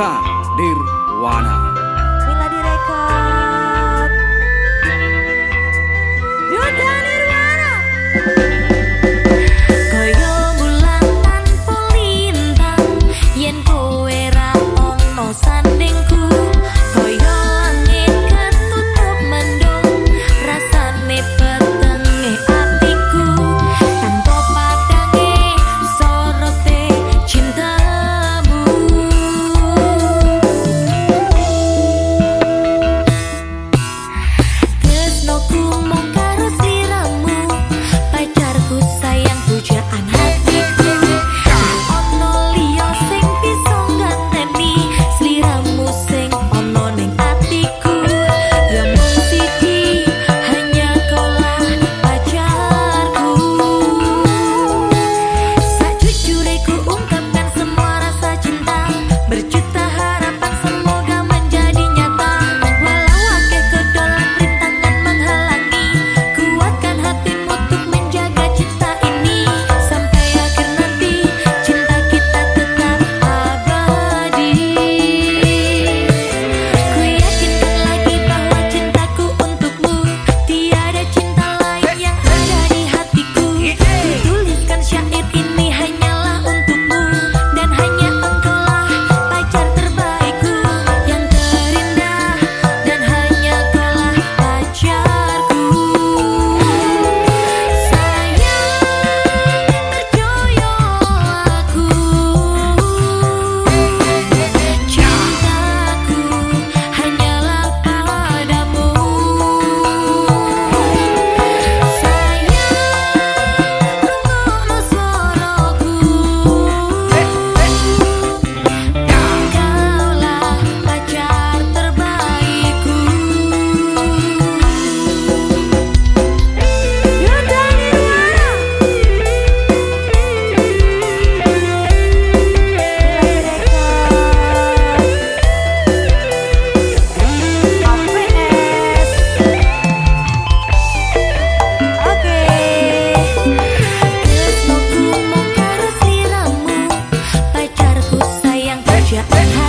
Dirwana 야